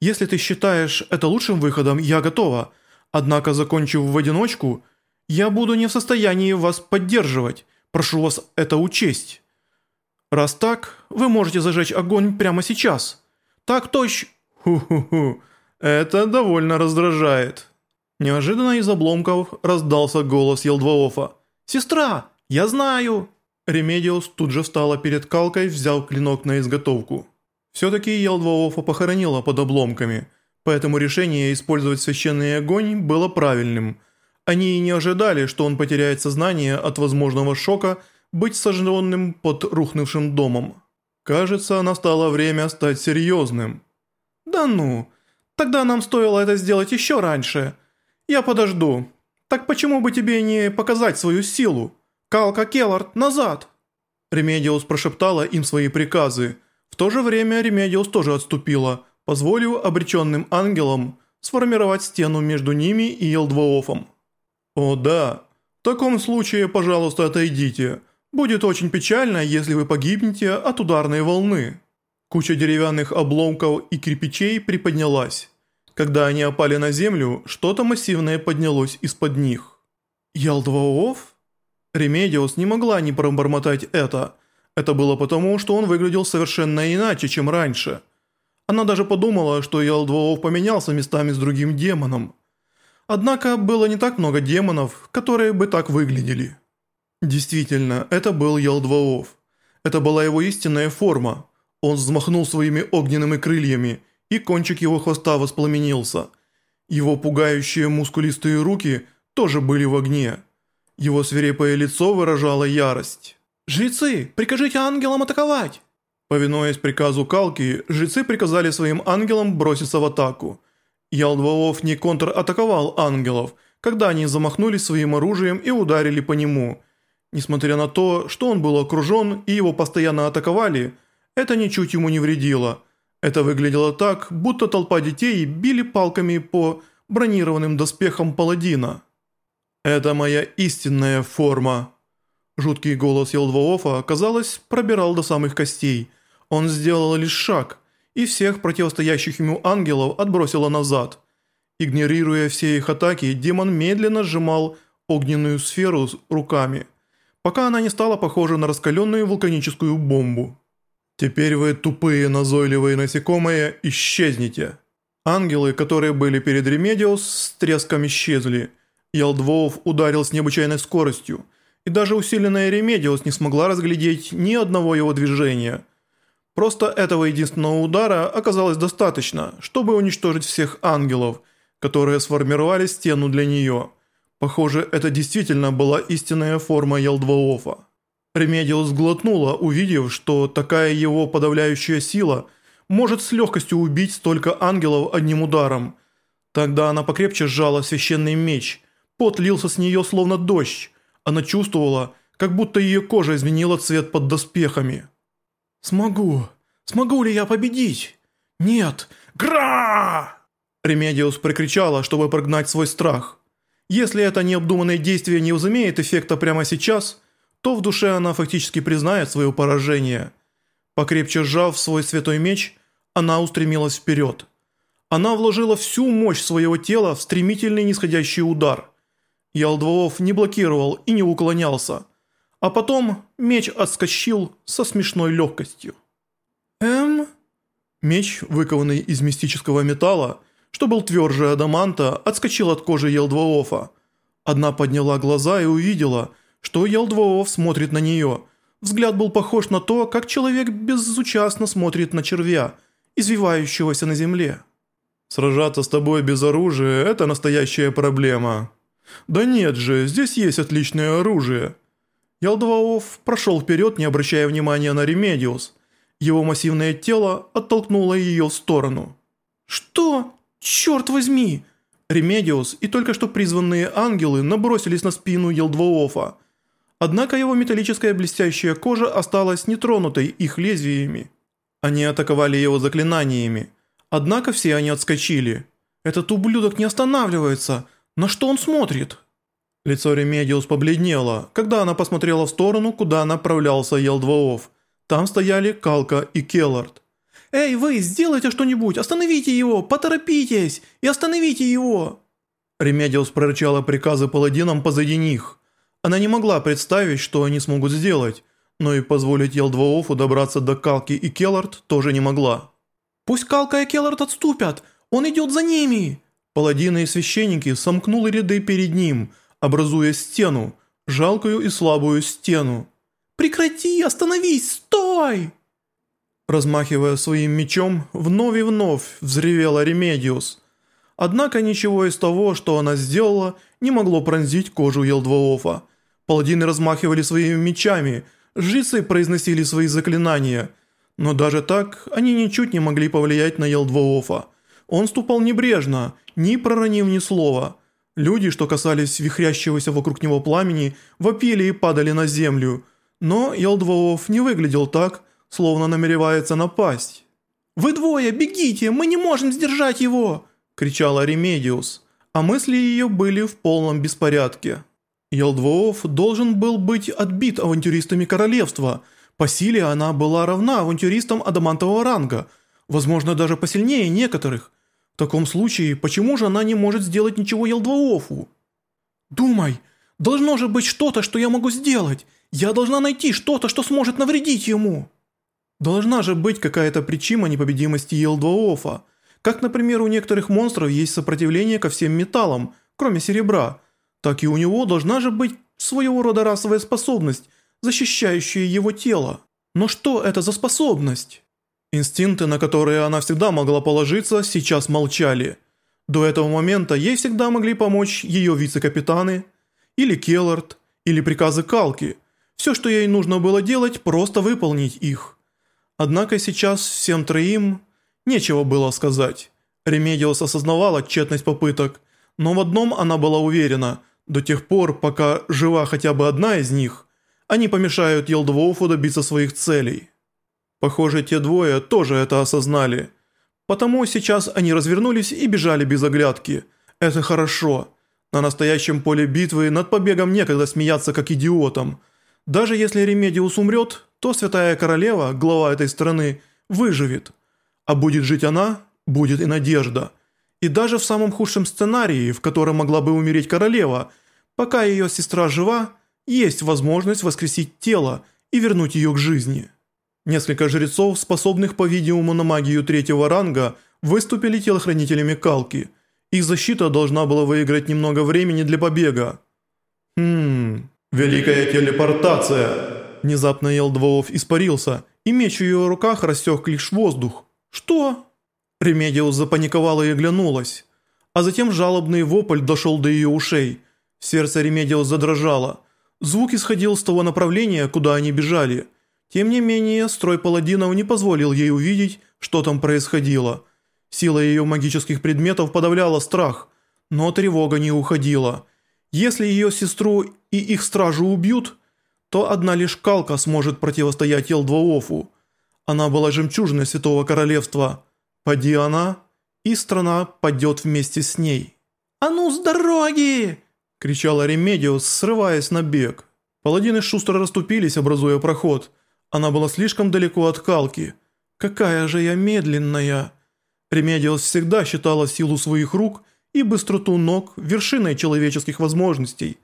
Если ты считаешь это лучшим выходом, я готова. Однако, закончив в одиночку, я буду не в состоянии вас поддерживать. Прошу вас это учесть. Раз так, вы можете зажечь огонь прямо сейчас. Так точно... Ху-ху-ху, это довольно раздражает. Неожиданно из обломков раздался голос Елдваофа. «Сестра, я знаю!» Ремедиус тут же встала перед Калкой, взял клинок на изготовку. Все-таки Елдваофа похоронила под обломками, поэтому решение использовать священный огонь было правильным. Они и не ожидали, что он потеряет сознание от возможного шока быть сожженным под рухнувшим домом. Кажется, настало время стать серьезным. «Да ну, тогда нам стоило это сделать еще раньше. Я подожду. Так почему бы тебе не показать свою силу? Калка Келлард, назад!» Ремедиус прошептала им свои приказы – то же время Ремедиус тоже отступила, позволив обреченным ангелам сформировать стену между ними и Елдвоофом. «О да, в таком случае, пожалуйста, отойдите. Будет очень печально, если вы погибнете от ударной волны». Куча деревянных обломков и кирпичей приподнялась. Когда они опали на землю, что-то массивное поднялось из-под них. «Ялдваоф?» Ремедиус не могла не пробормотать это – это было потому, что он выглядел совершенно иначе, чем раньше. Она даже подумала, что Ялдвоов поменялся местами с другим демоном. Однако было не так много демонов, которые бы так выглядели. Действительно, это был Ялдвоов. Это была его истинная форма. Он взмахнул своими огненными крыльями, и кончик его хвоста воспламенился. Его пугающие мускулистые руки тоже были в огне. Его свирепое лицо выражало ярость. «Жрецы, прикажите ангелам атаковать!» Повинуясь приказу Калки, жрецы приказали своим ангелам броситься в атаку. Ялдваов не контратаковал ангелов, когда они замахнулись своим оружием и ударили по нему. Несмотря на то, что он был окружен и его постоянно атаковали, это ничуть ему не вредило. Это выглядело так, будто толпа детей били палками по бронированным доспехам паладина. «Это моя истинная форма», Жуткий голос Елдвоофа, казалось, пробирал до самых костей. Он сделал лишь шаг, и всех противостоящих ему ангелов отбросило назад. Игнорируя все их атаки, демон медленно сжимал огненную сферу руками, пока она не стала похожа на раскаленную вулканическую бомбу. «Теперь вы, тупые назойливые насекомые, исчезните!» Ангелы, которые были перед Ремедиус, с треском исчезли. Ялдвоов ударил с необычайной скоростью – и даже усиленная Ремедиус не смогла разглядеть ни одного его движения. Просто этого единственного удара оказалось достаточно, чтобы уничтожить всех ангелов, которые сформировали стену для нее. Похоже, это действительно была истинная форма Елдваофа. Ремедиус глотнула, увидев, что такая его подавляющая сила может с легкостью убить столько ангелов одним ударом. Тогда она покрепче сжала священный меч. Пот лился с нее словно дождь, она чувствовала, как будто ее кожа изменила цвет под доспехами. «Смогу! Смогу ли я победить? Нет! Гра!» Ремедиус прикричала, чтобы прогнать свой страх. Если это необдуманное действие не возымеет эффекта прямо сейчас, то в душе она фактически признает свое поражение. Покрепче сжав свой святой меч, она устремилась вперед. Она вложила всю мощь своего тела в стремительный нисходящий удар – Ялдвоов не блокировал и не уклонялся. А потом меч отскочил со смешной легкостью. «Эм?» Меч, выкованный из мистического металла, что был тверже адаманта, отскочил от кожи Елдвоофа. Одна подняла глаза и увидела, что Елдвоов смотрит на нее. Взгляд был похож на то, как человек безучастно смотрит на червя, извивающегося на земле. «Сражаться с тобой без оружия – это настоящая проблема», «Да нет же, здесь есть отличное оружие». Ялдваоф прошел вперед, не обращая внимания на Ремедиус. Его массивное тело оттолкнуло ее в сторону. «Что? Черт возьми!» Ремедиус и только что призванные ангелы набросились на спину Елдвоофа. Однако его металлическая блестящая кожа осталась нетронутой их лезвиями. Они атаковали его заклинаниями. Однако все они отскочили. «Этот ублюдок не останавливается!» На что он смотрит?» Лицо Ремедиус побледнело, когда она посмотрела в сторону, куда направлялся Елдвоов. Там стояли Калка и Келлард. «Эй, вы, сделайте что-нибудь! Остановите его! Поторопитесь! И остановите его!» Ремедиус прорычала приказы паладинам позади них. Она не могла представить, что они смогут сделать, но и позволить Елдваофу добраться до Калки и Келлард тоже не могла. «Пусть Калка и Келлард отступят! Он идет за ними!» Паладины и священники сомкнули ряды перед ним, образуя стену, жалкую и слабую стену. «Прекрати! Остановись! Стой!» Размахивая своим мечом, вновь и вновь взревела Ремедиус. Однако ничего из того, что она сделала, не могло пронзить кожу Елдваофа. Паладины размахивали своими мечами, жрицы произносили свои заклинания. Но даже так, они ничуть не могли повлиять на Елдваофа. Он ступал небрежно, не проронив ни слова. Люди, что касались вихрящегося вокруг него пламени, вопили и падали на землю. Но Елдваоф не выглядел так, словно намеревается напасть. «Вы двое, бегите, мы не можем сдержать его!» – кричала Ремедиус, а мысли ее были в полном беспорядке. Елдвоов должен был быть отбит авантюристами королевства. По силе она была равна авантюристам адамантового ранга, возможно даже посильнее некоторых. В таком случае, почему же она не может сделать ничего Елдвоову? «Думай, должно же быть что-то, что я могу сделать. Я должна найти что-то, что сможет навредить ему». Должна же быть какая-то причина непобедимости Елдваофа. Как, например, у некоторых монстров есть сопротивление ко всем металлам, кроме серебра, так и у него должна же быть своего рода расовая способность, защищающая его тело. Но что это за способность? Инстинкты, на которые она всегда могла положиться, сейчас молчали. До этого момента ей всегда могли помочь ее вице-капитаны, или Келлард, или приказы Калки. Все, что ей нужно было делать, просто выполнить их. Однако сейчас всем троим нечего было сказать. Ремедиус осознавала тщетность попыток, но в одном она была уверена – до тех пор, пока жива хотя бы одна из них, они помешают Елдвоуфу добиться своих целей. Похоже, те двое тоже это осознали. Потому сейчас они развернулись и бежали без оглядки. Это хорошо. На настоящем поле битвы над побегом некогда смеяться как идиотом. Даже если Ремедиус умрет, то Святая Королева, глава этой страны, выживет. А будет жить она, будет и надежда. И даже в самом худшем сценарии, в котором могла бы умереть королева, пока ее сестра жива, есть возможность воскресить тело и вернуть ее к жизни. Несколько жрецов, способных по-видимому на магию третьего ранга, выступили телохранителями Калки. Их защита должна была выиграть немного времени для побега. Хм... Великая телепортация! Внезапно Елдвоов испарился, и меч в ее руках рассек лишь воздух. «Что?» Ремедиус запаниковала и оглянулась. А затем жалобный вопль дошел до ее ушей. Сердце Ремедиус задрожало. Звук исходил с того направления, куда они бежали. Тем не менее, строй паладинов не позволил ей увидеть, что там происходило. Сила ее магических предметов подавляла страх, но тревога не уходила. Если ее сестру и их стражу убьют, то одна лишь Калка сможет противостоять Елдваофу. Она была жемчужиной Святого Королевства. Пади она, и страна падет вместе с ней. «А ну с дороги!» – кричала Ремедиус, срываясь на бег. Паладины шустро расступились, образуя проход. Она была слишком далеко от Калки. «Какая же я медленная!» Ремедиус всегда считала силу своих рук и быстроту ног вершиной человеческих возможностей.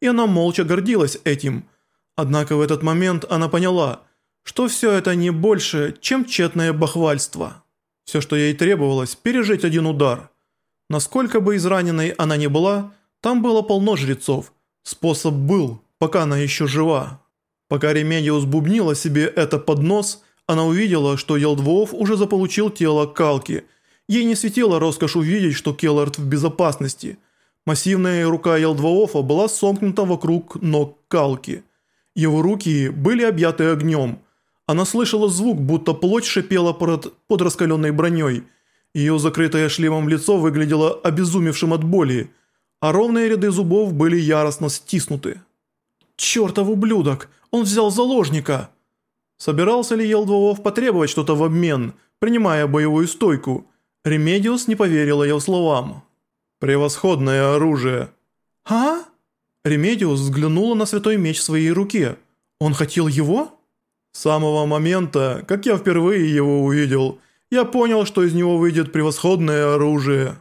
И она молча гордилась этим – Однако в этот момент она поняла, что все это не больше, чем тщетное бахвальство. Все, что ей требовалось, пережить один удар. Насколько бы израненной она ни была, там было полно жрецов. Способ был, пока она еще жива. Пока Ремедиус бубнила себе это под нос, она увидела, что Елдвоов уже заполучил тело Калки. Ей не светила роскошь увидеть, что Келлард в безопасности. Массивная рука Елдвоофа была сомкнута вокруг ног Калки – его руки были объяты огнем. Она слышала звук, будто плоть шипела под, под раскаленной броней. Ее закрытое шлемом лицо выглядело обезумевшим от боли, а ровные ряды зубов были яростно стиснуты. «Чертов ублюдок! Он взял заложника!» Собирался ли Елдвовов потребовать что-то в обмен, принимая боевую стойку? Ремедиус не поверил ее словам. «Превосходное оружие!» «А?» Ремедиус взглянула на святой меч в своей руке. «Он хотел его?» С самого момента, как я впервые его увидел, я понял, что из него выйдет превосходное оружие.